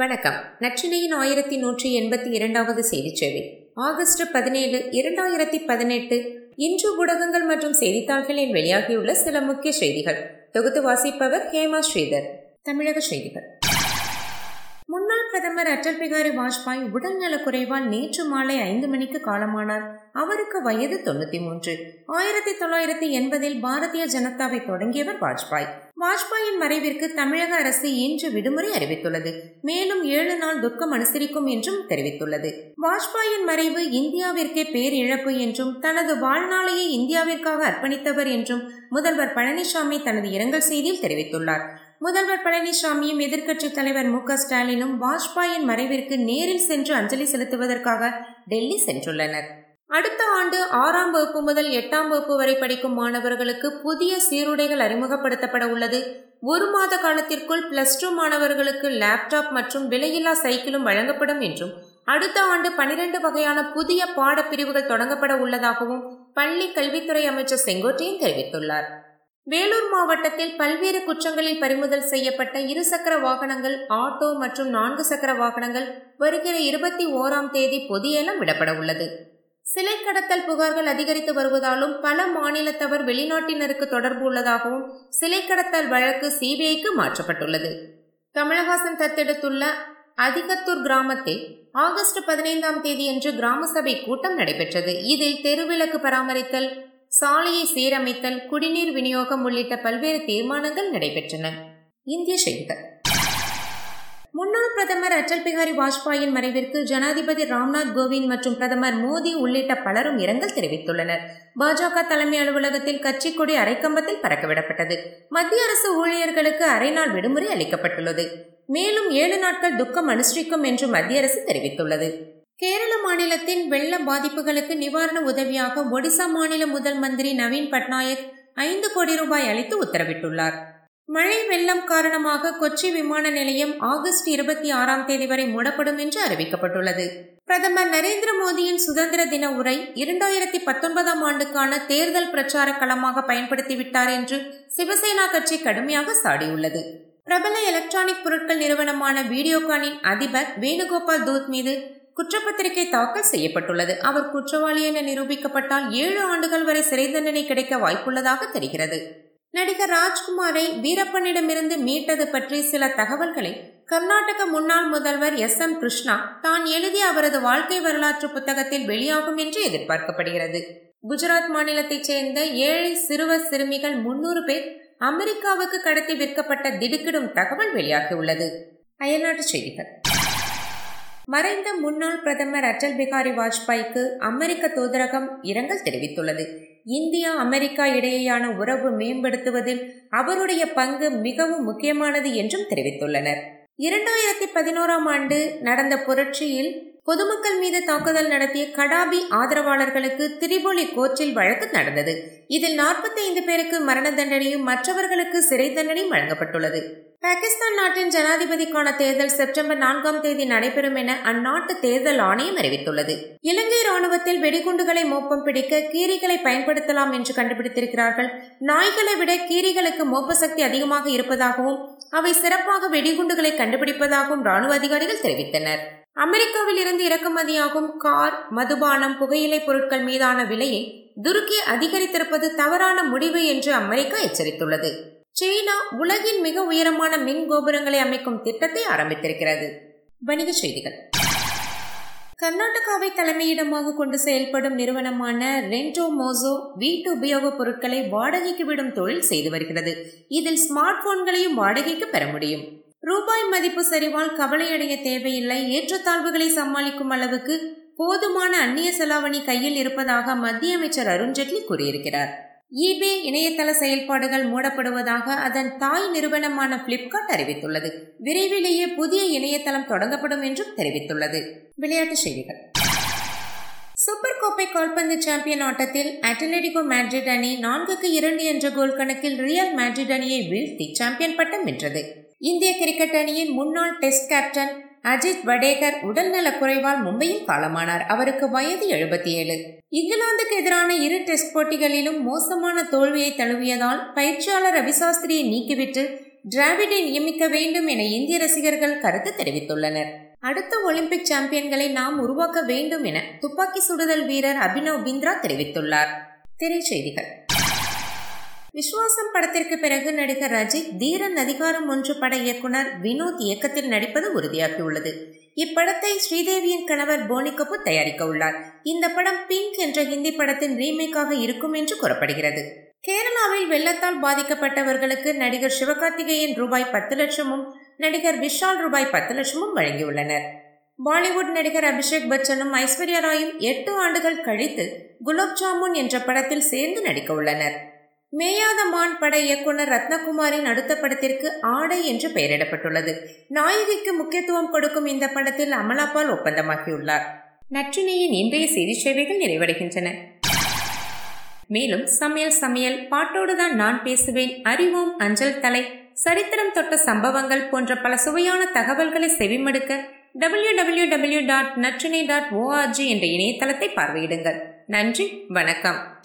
வணக்கம். நச்சினையின் ஆயிரத்தி நூற்றி எண்பத்தி இரண்டாவது செய்திச் சேவை ஆகஸ்ட் பதினேழு இரண்டாயிரத்தி பதினெட்டு இன்று ஊடகங்கள் மற்றும் செய்தித்தாள்களில் வெளியாகியுள்ள சில முக்கிய செய்திகள். தொகுத்து வாசிப்பவர் ஹேமா ஸ்ரீதர். தமிழக செய்திகள். பிரதமர் அட்டல் பிகாரி வாஜ்பாய் உடல்நலக் குறைவால் நேற்று மாலை ஐந்து மணிக்கு காலமானார். அவருக்கு வயது தொண்ணூத்தி மூன்று. ஆயிரத்தி தொள்ளாயிரத்தி எண்பதில் பாரதிய ஜனதாவை தொடங்கியவர் வாஜ்பாய். வாஜ்பாயின் மறைவிற்கு தமிழக அரசு இன்று விடுமுறை அறிவித்துள்ளது. மேலும் ஏழு நாள் துக்கம் அனுசரிக்கும் என்றும் தெரிவித்துள்ளது. வாஜ்பாயின் மறைவு இந்தியாவிற்கே பேரிழப்பு என்றும் தனது வாழ்நாளையே இந்தியாவிற்காக அர்ப்பணித்தவர் என்றும் முதல்வர் பழனிசாமி தனது இரங்கல் செய்தியில் தெரிவித்துள்ளார். முதல்வர் பழனிசாமியும் எதிர்க்கட்சித் தலைவர் மு ஸ்டாலினும் வாஜ்பாயின் மறைவிற்கு நேரில் சென்று அஞ்சலி செலுத்துவதற்காக டெல்லி சென்றுள்ளனர். அடுத்த ஆண்டு ஆறாம் வகுப்பு முதல் எட்டாம் வகுப்பு வரை படிக்கும் மாணவர்களுக்கு புதிய சீருடைகள் அறிமுகப்படுத்தப்பட உள்ளது. ஒரு மாத காலத்திற்குள் பிளஸ் டூ மாணவர்களுக்கு லேப்டாப் மற்றும் விலையில்லா சைக்கிளும் வழங்கப்படும் என்றும் அடுத்த ஆண்டு பனிரெண்டு வகையான புதிய பாடப்பிரிவுகள் தொடங்கப்பட உள்ளதாகவும் பள்ளி கல்வித்துறை அமைச்சர் செங்கோட்டையன் தெரிவித்துள்ளார். வேலூர் மாவட்டத்தில் பல்வேறு குற்றங்களில் பறிமுதல் செய்யப்பட்ட இருசக்கர வாகனங்கள் ஆட்டோ மற்றும் நான்கு சக்கர வாகனங்கள் வருகிற இருபத்தி ஓராம் தேதி பொதியேலம் விடப்பட உள்ளது. சிலை கடத்தல் புகார்கள் அதிகரித்து வருவதாலும் பல மாநிலத்தவர் வெளிநாட்டினருக்கு தொடர்பு உள்ளதாகவும் சிலை கடத்தல் வழக்கு சிபிஐக்கு மாற்றப்பட்டுள்ளது. கமலஹாசன் தத்தெடுத்துள்ள அதிகத்தூர் கிராமத்தில் ஆகஸ்ட் பதினைந்தாம் தேதியன்று கிராம சபை கூட்டம் நடைபெற்றது. இதில் தெருவிளக்கு பராமரித்தல் சாலையை சீரமைத்தல் குடிநீர் விநியோகம் உள்ளிட்ட பல்வேறு தீர்மானங்கள் நடைபெற்றன. இந்திய செய்திகள். முன்னாள் பிரதமர் அடல் பிகாரி வாஜ்பாயின் மறைவிற்கு ஜனாதிபதி ராம்நாத் கோவிந்த் மற்றும் பிரதமர் மோடி உள்ளிட்ட பலரும் இரங்கல் தெரிவித்துள்ளனர். பாஜக தலைமை அலுவலகத்தில் கட்சி கொடி அரைக்கம்பத்தில் பறக்கவிடப்பட்டது. மத்திய அரசு ஊழியர்களுக்கு அரை நாள் விடுமுறை அளிக்கப்பட்டுள்ளது. மேலும் ஏழு நாட்கள் துக்கம் அனுஷ்டிக்கும் என்று மத்திய அரசு தெரிவித்துள்ளது. கேரள மாநிலத்தின் வெள்ள பாதிப்புகளுக்கு நிவாரண உதவியாக ஒடிசா மாநில முதல் மந்திரி நவீன் பட்நாயக் ஐந்து கோடி ரூபாய் அளித்து உத்தரவிட்டுள்ளார். மழை வெள்ளம் காரணமாக கொச்சி விமான நிலையம் ஆகஸ்ட் இருபத்தி ஆறாம் தேதி வரை மூடப்படும் என்று அறிவிக்கப்பட்டுள்ளது. பிரதமர் நரேந்திர மோடியின் சுதந்திர தின உரை இரண்டாயிரத்தி பத்தொன்பதாம் ஆண்டுக்கான தேர்தல் பிரச்சார களமாக பயன்படுத்திவிட்டார் என்று சிவசேனா கட்சி கடுமையாக சாடியுள்ளது. பிரபல எலக்ட்ரானிக் பொருட்கள் நிறுவனமான வீடியோகானின் அதிபர் வேணுகோபால் தூத் மீது குற்றப்பத்திரிகை தாக்கல் செய்யப்பட்டுள்ளது. அவர் குற்றவாளி என நிரூபிக்கப்பட்டால் ஏழு ஆண்டுகள் வரை சிறை தண்டனை கிடைக்க வாய்ப்புள்ளதாக தெரிகிறது. நடிகர் ராஜ்குமாரை வீரப்பனிடமிருந்து மீட்டது பற்றி சில தகவல்களை கர்நாடக முன்னாள் முதல்வர் எஸ். எம். கிருஷ்ணா தான் எழுதிய அவரது வாழ்க்கை வரலாற்று புத்தகத்தில் வெளியாகும் என்று எதிர்பார்க்கப்படுகிறது. குஜராத் மாநிலத்தைச் சேர்ந்த ஏழை சிறுவர் சிறுமிகள் முன்னூறு பேர் அமெரிக்காவுக்கு கடத்தி விற்கப்பட்ட திடுக்கிடும் தகவல் வெளியாகியுள்ளது. அயல்நாட்டு செய்திகள். மறைந்த முன்னாள் பிரதமர் அடல் பிகாரி வாஜ்பாய்க்கு அமெரிக்க தூதரகம் இரங்கல் தெரிவித்துள்ளது. இந்தியா அமெரிக்கா இடையேயான உறவு மேம்படுத்துவதில் அவருடைய பங்கு மிகவும் முக்கியமானது என்றும் தெரிவித்துள்ளனர். இரண்டாயிரத்தி பதினோராம் ஆண்டு நடந்த புரட்சியில் பொதுமக்கள் மீது தாக்குதல் நடத்திய கடாபி ஆதரவாளர்களுக்கு திரிபோலி கோர்ட்டில் வழக்கு நடந்தது. இதில் நாற்பத்தி ஐந்து பேருக்கு மரண தண்டனையும் மற்றவர்களுக்கு சிறை தண்டனையும் வழங்கப்பட்டுள்ளது. பாகிஸ்தான் நாட்டின் ஜனாதிபதிக்கான தேர்தல் செப்டம்பர் நான்காம் தேதி நடைபெறும் என அந்நாட்டு தேர்தல் ஆணையம் அறிவித்துள்ளது. இலங்கை ராணுவத்தில் வெடிகுண்டுகளை மோப்பம் பிடிக்க கீரிகளை பயன்படுத்தலாம் என்று கண்டுபிடித்திருக்கிறார்கள். நாய்களை விட கீரிகளுக்கு மோப்ப சக்தி அதிகமாக இருப்பதாகவும் அவை சிறப்பாக வெடிகுண்டுகளை கண்டுபிடிப்பதாகவும் ராணுவ அதிகாரிகள் தெரிவித்தனர். அமெரிக்காவில் இருந்து இறக்குமதியாகும் கார் மதுபானம் புகையிலை பொருட்கள் மீதான விலையை துருக்கி அதிகரித்திருப்பது தவறான முடிவு என்று அமெரிக்கா எச்சரித்துள்ளது. சீனா உலகின் மிக உயரமான மின் கோபுரங்களை அமைக்கும் திட்டத்தை ஆரம்பித்திருக்கிறது. வணிக செய்திகள். கர்நாடகாவை தலைமையிடமாக கொண்டு செயல்படும் நிறுவனமான ரெண்டோ மோசோ வீட்டு உபயோகப் பொருட்களை வாடகைக்கு விடும் தொழில் செய்து வருகிறது. இதில் ஸ்மார்ட் போன்களையும் வாடகைக்கு பெற முடியும். ரூபாய் மதிப்பு சரிவால் கவலையடைய தேவையில்லை. ஏற்றத்தாழ்வுகளை சமாளிக்கும் அளவுக்கு போதுமான அந்நிய செலாவணி கையில் இருப்பதாக மத்திய அமைச்சர் அருண்ஜேட்லி கூறியிருக்கிறார். ஈபே இணையதள செயல்பாடுகள் மூடப்படுவதாக அதன் தாய் நிறுவனமான பிளிப்கார்ட் அறிவித்துள்ளது. விரைவிலேயே புதிய இணையதளம் தொடங்கப்படும் என்றும் தெரிவித்துள்ளது. விளையாட்டுச் செய்திகள். சூப்பர் கோப்பை கால்பந்து சாம்பியன் ஆட்டத்தில் அட்லெடிகோ மேட்ரிட் அணி நான்குக்கு இரண்டு என்ற கோல் கணக்கில் ரியல் மேட்ரிட் அணியை வீழ்த்தி சாம்பியன் பட்டம் வென்றது. இந்திய கிரிக்கெட் அணியின் முன்னாள் டெஸ்ட் கேப்டன் அஜித் வடேகர் உடல்நலக் குறைவால் மும்பையில் காலமானார். அவருக்கு வயது எழுபத்தி ஏழு இங்கிலாந்துக்கு எதிரான இரு டெஸ்ட் போட்டிகளிலும் மோசமான தோல்வியை தழுவியதால் பயிற்சியாளர் ரவிசாஸ்திரியை நீக்கிவிட்டு டிராவிடை நியமிக்க வேண்டும் என இந்திய ரசிகர்கள் கருத்து தெரிவித்துள்ளனர். அடுத்த ஒலிம்பிக் சாம்பியன்களை நாம் உருவாக்க வேண்டும் என துப்பாக்கி சுடுதல் வீரர் அபினவ் பிந்த்ரா தெரிவித்துள்ளார். திரைச்செய்திகள் விஸ்வாசம் படத்திற்கு பிறகு நடிகர் ரஜித் தீரன் அதிகாரம் ஒன்று பட இயக்குனர் வினோத் இயக்கத்தில் நடிப்பது உறுதியாகியுள்ளது. இப்படத்தை ஸ்ரீதேவியின் கணவர் போனி கபூர் தயாரிக்க உள்ளார். இந்த படம் பிங்க் என்ற ஹிந்தி படத்தின் ரீமேக்காக இருக்கும் என்று கூறப்படுகிறது. கேரளாவில் வெள்ளத்தால் பாதிக்கப்பட்டவர்களுக்கு நடிகர் சிவகார்த்திகேயன் ரூபாய் பத்து லட்சமும் நடிகர் விஷால் ரூபாய் பத்து லட்சமும் வழங்கியுள்ளனர். பாலிவுட் நடிகர் அபிஷேக் பச்சனும் ஐஸ்வர்யா ராயும் எட்டு ஆண்டுகள் கழித்து குலோப் ஜாமுன் என்ற படத்தில் சேர்ந்து நடிக்க உள்ளனர். மேயாத மான் பட இயக்குனர் ரத்னகுமாரின் அடுத்த படத்திற்கு ஆடை என்று பெயரிடப்பட்டுள்ளது. நாயகிக்கு முக்கியத்துவம் கொடுக்கும் இந்த படத்தில் அமலாபால் ஒப்பந்தமாகியுள்ளார். நற்றினையின் இன்றைய செய்தி சேவைகள் நிறைவடைகின்றன. மேலும் சமையல் சமையல் பாட்டோடு தான் நான் பேசுவேன் அறிவோம் அஞ்சல் தலை சரித்திரம் தொட்ட சம்பவங்கள் போன்ற பல சுவையான தகவல்களை செவிமடுக்க W W W dot Natrinai dot O R G என்ற இணையதளத்தை பார்வையிடுங்கள். நன்றி வணக்கம்.